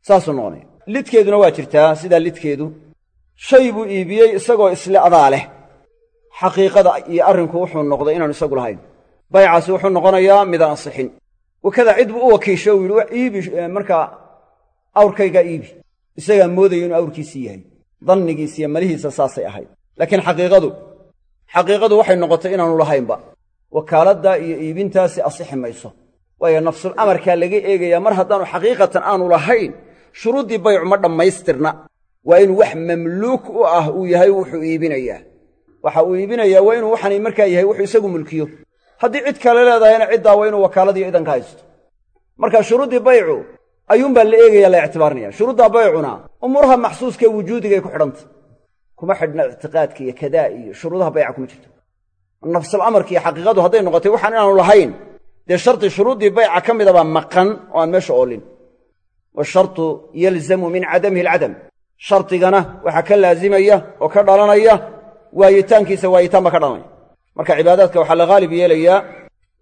saasuu noqonaya lidkeeduna waa jirtaa sidaa lidkeedu. Shay buu iibiyey isagoo isle adaa leh xaqiiqada iyo arrinku wuxuu noqday inaanu isagu lahayn. Baycaasi wuxuu noqonayaa midaan ansixin wakada cid buu u wakiishay uu yidhi iibi markaa awrkaygaa iibi. Isagaa moodaya inuu awrkiisii yahay. Dannigiis iyo malihiisa saasay ahayd. Laakiin xaqiiqadu xaqiiqadu waxay noqotay inaanu lahaynba. Wakaaladda iyo iibintaasi asixi mayso waayo nafsul amarkaa laga eegayaa mar haddaanu xaqiiqatan aanu lahayn shuruuddii baycu ma dhammaystirna. Waa inuu wax mamluuk u ah uu yahay wuxuu iibinayaa waxa uu iibinayaa waa inuu waxani markaa yahay wuxuu isagu mulkiyo. Haddii cid kale leedahayna ciddaa waa inuu wakaaladiiyo idanka haysto. Marka shuruuddii baycu ayuunbaa la eegaya la ictibaarinaya shuruuddaa baycuna umuuraha maxsuuskaee wujuudigay ku xidhanta. Kuma xidhna ictiqaadka iyo kadaa iyo shuruudaha bayca kuma jirto. Nafsul amarka iyo xaqiiqadu hadday noqotay waxaan inaanu lahayn dee shardi shuruuddii bayca ka midabaa maqan oo aan meesha oolin. Washartu yalzamu min cadamihi alcadam. Shardigana waxaa ka laazimaya oo ka dhalanaya waayitaankiisa waayitaan baa ka dhalanaya. Marka cibaadaadka waxaa la haalib yeelayaa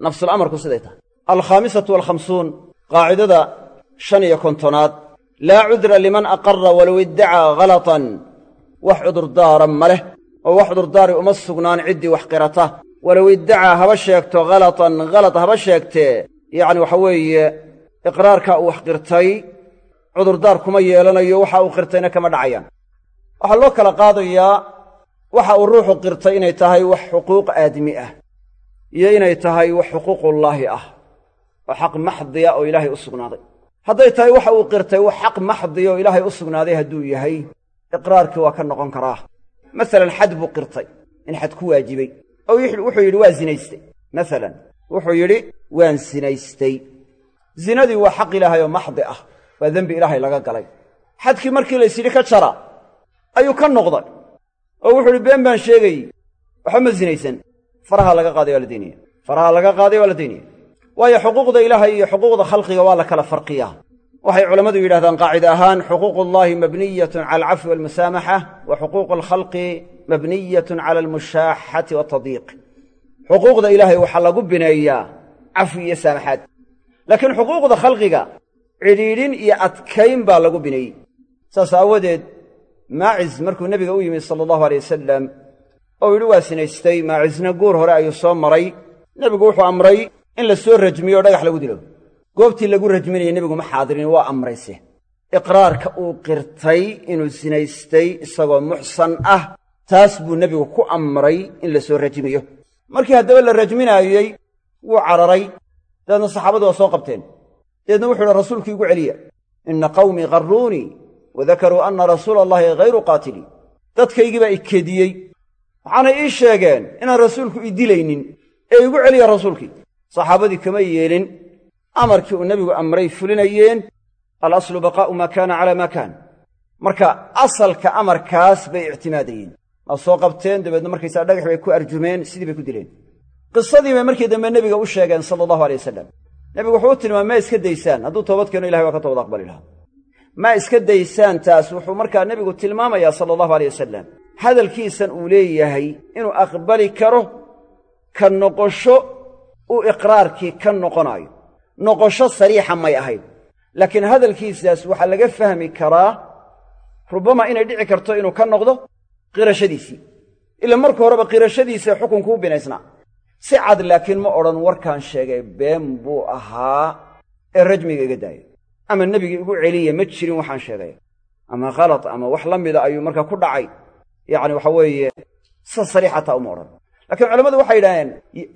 nafsul amarku siday tahay. Alkhaamisatu walkhamsuun qaacidada shan iyo kontonaad. Laa cudra liman aqara walow iddacaa halatan wax cudurdaaran ma leh oo wax cudurdaari uma sugnaan ciddii wax qirata walow iddacaa haba sheegto halatan halad haba sheegtee yacni waxa weeye iqraarkaa uu wax qirtay cudurdaar kuma yeelanayo waxa uu qirtayna kama dhacayaan. Waxaa loo kala qaadayaa waxa uu ruuxu qirtay inay tahay wax xuquuq aadmi ah iyo inay tahay wax xuquuqullaahi ah oo xaq maxdiya oo ilaahay u sugnaaday. Hadday tahay waxa uu qirtay wax xaq maxdiya oo ilaahay u sugnaaday hadduu yahay iqraarkii waa ka noqon karaa. Masalan xad buu qirtay in xad ku waajibay oo wuxuu yidhi waa zinaystay. Masalan wuxuu yidhi waan sinaystay zinadii waa xaq ilaahay oo maxdi ah waa dembi ilaahay laga galay. Xadkii markii lays yidhi ka jara ayuu ka noqday. Oo wuxuu uhi been baan sheegayey waxba ma sinaysan faraha laga qaaday waa la daynaya faraha laga qaaday waa la daynaya waayo xuquuqda ilaahay iyo xuquuqda khalqiga waa la kala farqiyaa. Waxay culammadu yidhahdaan qaacida ahaan xuquuq ullahi mabniyatun cala alcafwi walmusaamaxa wa xuquuqu alkhalqi mabniyatun cala almushaaxati watadyiiq xuquuqda ilaahay waxaa lagu bineeyaa cafwi iyo saamaxaad laakiin xuquuqda khalqiga cidhiidhin iyo adkayn baa lagu bineeyey. Saas aawadeed maacis markuu nebiga u yimid sala allahu alay wasalam oo yidhi waa sinaystay maacisna guur hore ayuu soo maray. Nebigu wuxuu amray in la soo rajmiyo dhagax lagu dilo. Goobtii lagu rajminayay nebigu ma xaadirin waa amrayse. Iqraarka uu qirtay inuu sinaystay isagoo muxsan ah taas buu nebigu ku amray in la soo rajmiyo. Markii haddaba la rajminaayey wuu cararay. Dabeedna saxaabadu waa soo qabteen. Dabeedna wuxuu idhi rasuulku igu celiya inna qawmii qarruunii wa dakaruu anna rasuula allahi hayru qaatilii dadkaygii baa i kediyey. Waxaanay ii sheegeen inaan rasuulku i dilaynin. Ee igu celiya rasuulkii. Saxaabadii kama yeelin. Amarkii uu nebigu amray fulinayeen alaslu baqaa'u maa kaana calaa maa kaan. Marka asalka amarkaas bay ictimaadayeen waa soo qabteen dabeedna markaysaa dhagax bay ku arjumeen sidii bay ku dileen. Qisadii bay markii dambe nebiga u sheegeen sala allahu alay wasalam nebigu wuxuu u tilmaamay maa iska daysaan hadduu toobad keeno ilahay waa ka toobad aqbali lahaa. Maa iska daysaan taas wuxuu markaa nebigu tilmaamayaa sala allahu alay wasalam hadalkiisan uu leeyahay inuu aqbali karo ka noqosho uu iqraarkii ka noqonaayo. Noqosho sariixa may ahayn. Laakiin hadalkiisaas waxaa laga fahmi karaa rubbama inay dhici karto inuu ka noqdo qirashadiisii ila marka horeba qirashadiisa xukunku u binaysnaa. Si cad laakiin ma odhan warkaan sheegay been buu ahaa ee rajmiga iga daaya ama nebigii igu celiya ma jirin waxaan sheegay. Ama khalad ama wax la mida ayuu markaa ku dhacay. Yacni waxa weeye sa sariix hataa uma odhan. Laakiin culammadu waxay yidhahdeen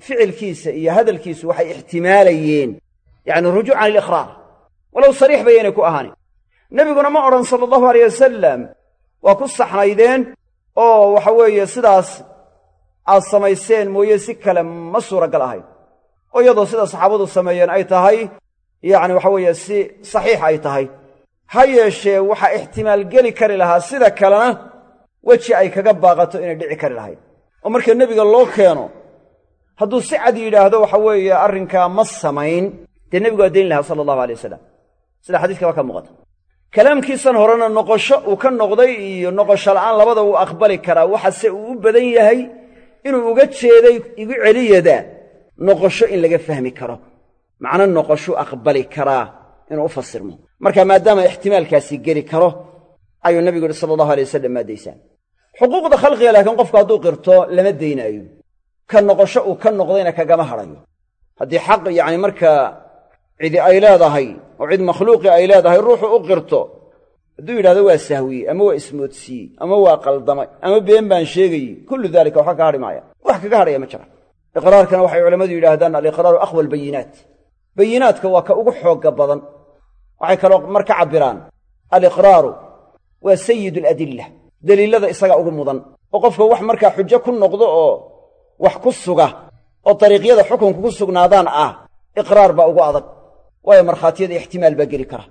ficilkiisa iyo hadalkiisu waxay ixtimaalayeen. Yacni rujuucan liliqraar walow sariix bayaynay ku ahaanin. Nebiguna ma odhan sala allahu aleyh wasalam waa ku saxnaydeen oo waxa weeye sidaas aad samayseen mooye si kale ma suuragal ahayn. Oo iyadoo sida saxaabadu sameeyeen ay tahay yacni waxa weeye si saxiix ay tahay. Ha yeeshee waxaa ixtimaal geli kari lahaa sida kalena weji ay kaga baaqato inay dhici kari lahayd. Oo marka nebiga loo keeno hadduu si cad yidhaahdo waxa weeye arrinkaa ma samayn. Dee nebigu waa dayn lahaa sala allahu alay wasalam sida xadiiska baa ka muuqata kalaamkiisan horena noqosho uu ka noqday iyo noqosho la'aan labada uu aqbali karaa. Waxase uu u badan yahay inuu uga jeeday igu celiyada noqosho in laga fahmi karo. Macno noqoshuu aqbali karaa inuu u fasirmo. Marka maadaama ixtimaalkaasi geli karo ayuu nebigu yihi sala allahu alay wasalam maa daysaan xuquuqda khalqiga laakiin qofku hadduu qirto lama daynaayo. Ka noqosho uu ka noqdayna kagama hadhayo haddii xaq yacni markaa cidi ay leedahay oo cid makhluuqii ay leedahay ruuxu u qirto. Hadduu yidhahdo waa sahwiyey ama waa ismoodsiiyey ama waa qaldamay ama been baan sheegayey kullu daalika waxba ka hadhi maaya. Wax kaga hadhaya ma jira. Iqraarkana waxay culammadu yidhaahdaan aliqraaru aqwa albayinaat bayinaadka waa ka ugu xoogga badan. Waxay kaloo mar ka cabbiraan. Aliqraaru waa sayid aladilla deliilada isagaa ugu mudan. Oo qofka wax markaa xujo ku noqdo oo wax ku suga oo dariiqyada xukunka ku sugnaadaan ah iqraar baa ugu adag waayo markhaatiyada ixtimaal baa geli kara.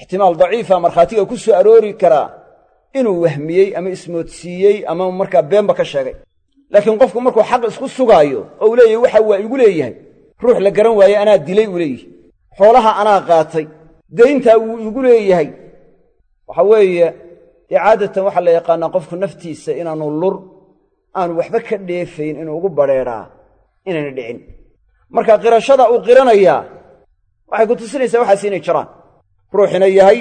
Ixtimaal daciifa markhaatiga ku soo aroori karaa inuu wahmiyey ama ismoodsiiyey ama markaa beenba ka sheegay. Laakiin qofku markuu xaq isku sugaayo oo uu leeyahay waxa waa igu leeyahay ruux la garan waaye anaa dilay uu leeyahay. Xoolaha anaa qaatay dayntaa wuu igu leeyahay. Waxa weeye dee caadatan waxaa la yaqaanaa qofku naftiisa inaanu lur aanu waxba ka dheefayn inuu ugu badrheedhaa inayna dhicin. Marka qirashada uu qiranayaa waxay ku tusinaysaa waxaas inay jiraan. Ruuxina yahay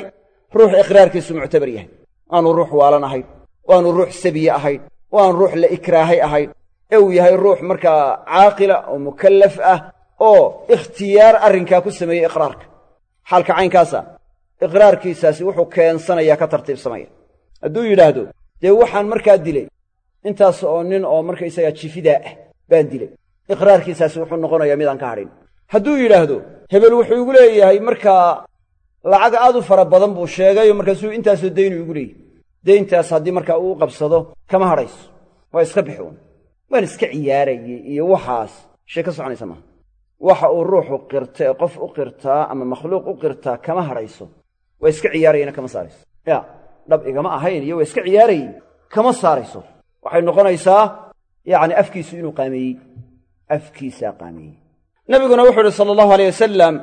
ruux iqraarkiisu muctabar yahay. Aanu ruux waalan ahayn oo aanu ruux sabiye ahayn aan ruux la ikraahay ahayn ee uu yahay ruux markaa caaqila oo mukallaf ah oo ikhtiyaar arrinkaa ku sameeyey iqraarka. Xaalka caynkaasa iqraarkiisaasi wuxuu keensanayaa ka tartiibsamaya. Hadduu yidhaahdo dee waxaan markaa dilay? Intaas oo nin oo markaysagaa jifidaa ah baan dilay. Iqraarkiisaasi wuxuu noqonayaa midaan ka hadhin hadduu yidhaahdo hebel wuxuu igu leeyahay markaa lacag aad u fara badan buu sheegay markaasuu intaasoo daynuu igu leeyahy dayntaas haddii markaa uu qabsado kama hadhayso waa iska bixi uun waan iska ciyaarayey iyo waxaas. Shay ka soconaysa maaha waxa uu ruuxu qirta ee qof u qirtaa ama makhluuq u qirtaa kama hadhayso waa iska ciyaarayana kama saarayso. Ya dhab igama ahayn iyo waa iska ciyaarayy kama saarayso. Waxay noqonaysaa yacni afkiisu inuu qaameeyey. Afkiisaa qaameeyey nabiguna wuxuu uhi sala allahu aleyh wasalam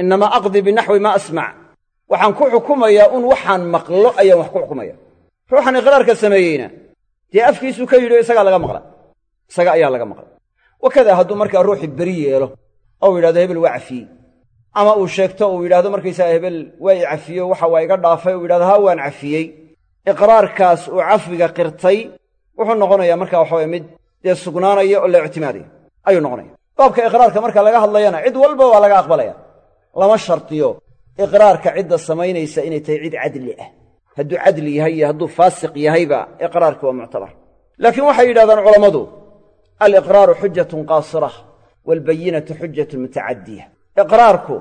innamaa aqdi binaxwi maa asmac. Waxaan ku xukumayaa un waxaan maqlo ayaan wax ku xukumaya. Ruuxan iqraarka sameeyeyna dee afkiisuu ka yidhi isagaa laga maqla? Isaga ayaa laga maqla. Wakadaa hadduu markaa ruuxii beri yeelo ou yidhahdo hebel waa cafiyey ama uu sheegto uu yidhahdo markaysaga hebel waa i cafiyo waxa waa iga dhaafay uu yidhahdo haa waan cafiyey. Iqraarkaas uu cafiga qirtay wuxuu noqonayaa markaa waxaweye mid dee sugnaanaya oo la ictimaadaya. Ayuu noqonaya baabka iqraarka marka laga hadlayana cid walba waa laga aqbalaya. Lama shartiyo. Iqraarka cidda samaynaysa inay tahay cid cadli ah. Hadduu cadli yahay iyo hadduu faasiq yahayba iqraarki waa muctabar. Laakiin waxay yidhahdaan culammadu aliqraaru xujatun qaasira waalbayinatu xujatun mutacaddiya. Iqraarku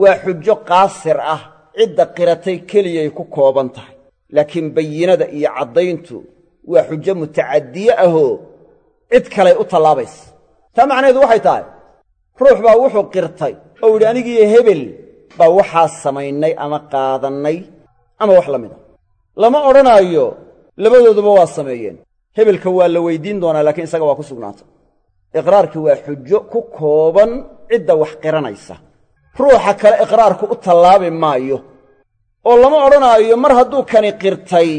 waa xujo qaasir ah cidda qiratay keliyay ku kooban tahay. Laakiin bayinada iyo caddayntu waa xujo mutacaddiye ahoo cid kaley u tallaabaysa taa macnaheedu waxay tahay ruux baa wuxuu qirtay oo yidhi anigiiyo hebel baa waxaa samaynay ama qaadannay ama wax la mid a. Lama odhanaayo labadooduba waa sameeyeen. Hebelka waa la weydiin doonaa laakiin isaga waa ku sugnaatay. Iqraarkii waa xujo ku kooban cidda wax qiranaysa. Ruuxa kale iqraarku u tallaabi maayo. Oo lama odhanaayo mar hadduu kani qirtay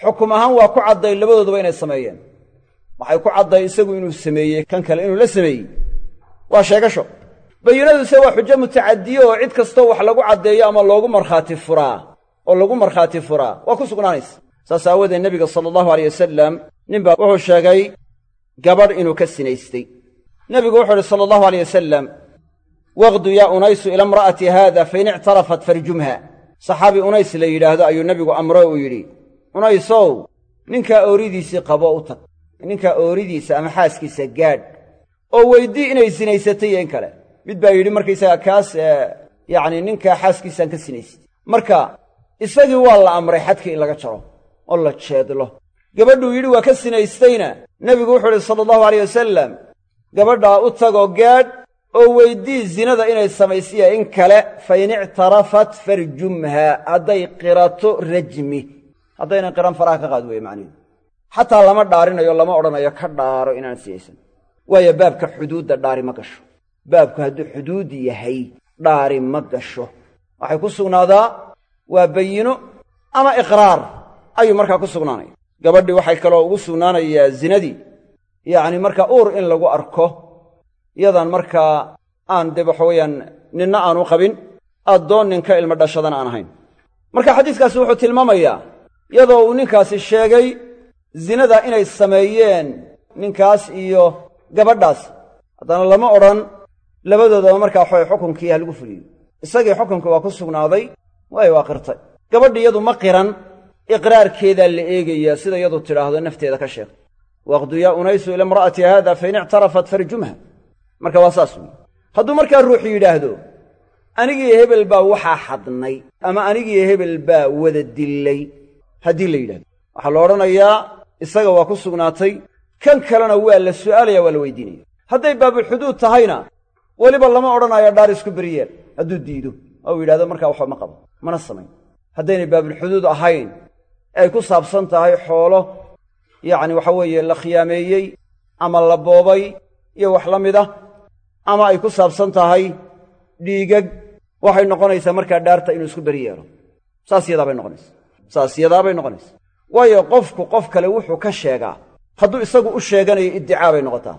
xukum ahaan waa ku cadday labadooduba inay sameeyeen waxay ku cadday isagu inuu sameeyey? Kan kale inuu la sameeyey. Waa sheegasho. Bayinaduse waa xujo mutacadiye oo cid kastoo wax lagu caddeeyo ama loogu markhaati furaa oo lagu markhaati furaa. Waa ku sugnaanaysa. Saas aawadeed nebiga sala allahu aleyh wasalam ninbaa wuxuu sheegay gabadh inuu ka sinaystay. Nebigu wuxuu uhi sala allahu aleyh wasalam waqdu yaa unaysu ila imra'ati haada fain ictarafat farjumha. Saxaabi unays la yidhaahdo ayuu nebigu amro uu yidhi unaysow ninkaa ooridiisii qabo u tag ninkaa ooridiisa ama xaaskiisa gaadh oo weydii inay sinaysatay in kale. Mid baa yidhi markaysaga kaas yacni ninkaa xaaskiisaan ka sinaystay marka isagii waa la amray xadkii in laga jaro oo la jeedlo. Gabadhuu yidhi waa ka sinaystayna. Nebigu wuxuu uhi sala allahu aleyh wasalam gabadhaa u tagoo gaadh oo weydii zinada inay samaysiya in kale fa in ictarafat farjumha hadday qirato rajmi. Haddaynan qiran faraha ka qaad weeye macnihidu xataa lama dhaarinayo lama odhanayo ka dhaaro inaan sinaysan waayo baabka xuduudda dhaari ma gasho. Baabku hadduu xuduud yahay dhaari ma gasho. Waxay ku sugnaadaa waa bayino ama iqraar. Ayuu markaa ku sugnaanaya. Gabadhii waxay kaloo ugu sugnaanayaa zinadii yacni markaa uur in lagu arko yadan markaa aan dee waxa weeyaan ninna aanu qabin addoon ninka ilmo dhashadana aan ahayn. Marka xadiiskaasi wuxuu tilmaamayaa iyadoo uu ninkaasi sheegay zinada inay sameeyeen ninkaas iyo gabadhaas. Haddana lama odhan labadoodaba markaa waxaway xukunkii ha lagu fuliyo. Isagii xukunkii waa ku sugnaaday waayo waa qirtay. Gabadhi iyadu ma qiran iqraarkeedaa la eegayaa sida iyadu tidhaahdo nafteeda ka sheegto waqdu yaa unaysu ila imra'ati haada fain ictarafat farjumha. Marka waa saas weyi hadduu markaa ruuxu yidhaahdo anigii hebel baa waxaa xadnay ama anigii hebel baa wada dillay. Haddii la yidhahdo waxaa la odhanayaa isaga waa ku sugnaatay kan kalena waa la su'aalaya waa la weydiinaya. Hadday baabulxuduud tahayna weliba lama odhanayo dhaar isku beryeel hadduu diido oo uu yidhahdo markaa waxba ma qabo mana samayn. Haddaynay baabulxuduud ahayn ay ku saabsan tahay xoolo yacni waxa weeye la khiyaameeyey ama la boobay iyo wax la mid ah ama ay ku saabsan tahay dhiigag waxay noqonaysaa markaa dhaarta inuu isku beri yeelo saas yadaabay noqonaysa saas yadaabay noqonaysa waayo qofku qof kale wuxuu ka sheegaa. Hadduu isagu u sheeganayo iddicaa bay noqotaa.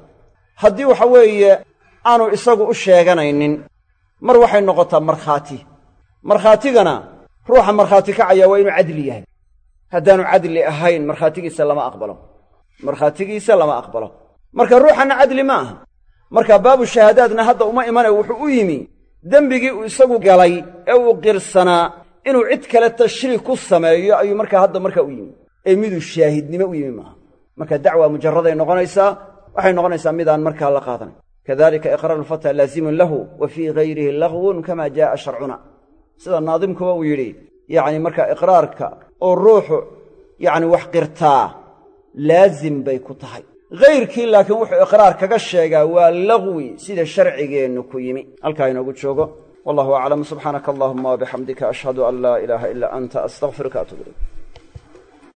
Haddii waxa weeye aanu isagu u sheeganaynin mar waxay noqotaa markhaati. Markhaatigana ruuxa markhaati kacaya waa inuu cadli yahay. Haddaanu cadli ahayn markhaatigiisa lama aqbalo. Markhaatigiisa lama aqbalo. Marka ruuxanna cadli ma aha. Marka baabu shahaadaadna hadda uma imane wuxuu u yimi dembigii uu isagu galay ee uu qirsanaa inuu cid kale tashriik ku sameeyo ayuu markaa hadda markaa u yimi ee miduu shaahidnimo u yimi maaha. Marka dacwa mujaraday noqonaysaa waxay noqonaysaa midaan markaa la qaadanay kadalika iqraaru lfata laazimun lahu wa fii gayrihi lagwun kama jaaa sharcuna. Sida naadimkuba uu yidhi yacni markaa iqraarka oo ruuxu yacni wax qirtaa laazim bay ku tahay. Hayrkii laakiin wuxuu iqraar kaga sheegaa waa lagwi sida sharcigeennu ku yimi. Halkaa inoogu joogo. Wallahu aclam subxaanaka allahuma wabixamdika ashhadu an laa ilaaha ilaa anta astaqfiruka atub ilayk